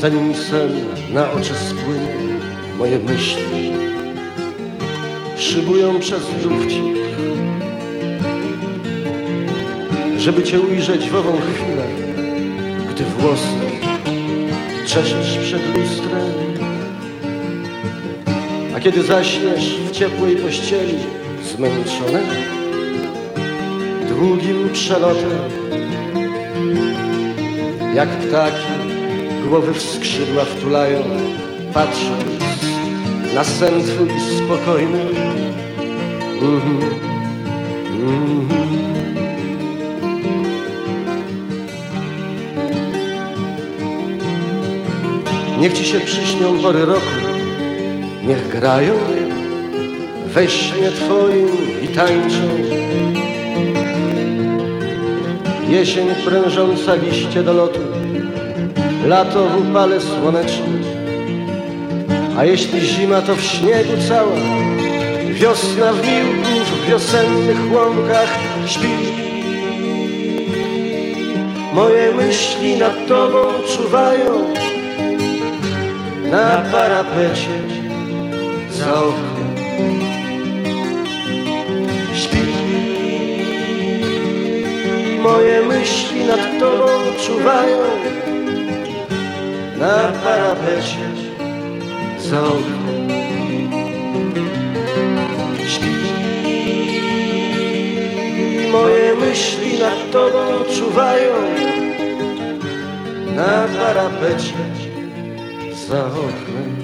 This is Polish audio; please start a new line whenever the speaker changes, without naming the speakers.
Zanim sen na oczy spłynie, moje myśli szybują przez lufcik. Żeby cię ujrzeć w ową chwilę, gdy włosy czeszesz przed lustrem. A kiedy zaśniesz w ciepłej pościeli, zmęczony długim przelotem, jak ptaki głowy w skrzydła wtulają, patrząc na sen twój spokojny. Mhm. Mhm. Niech ci się przyśnią pory roku, niech grają we śnie twoim i tańczą. Jesień prężąca liście do lotu, lato w upale słonecznym. A jeśli zima, to w śniegu cała, wiosna w miłku, w wiosennych łąkach śpi. Moje myśli nad tobą czuwają na parapecie za oknem. Moje myśli nad tobą czuwają na parapecie za oknem. Moje myśli nad tobą czuwają na parapecie za oknem.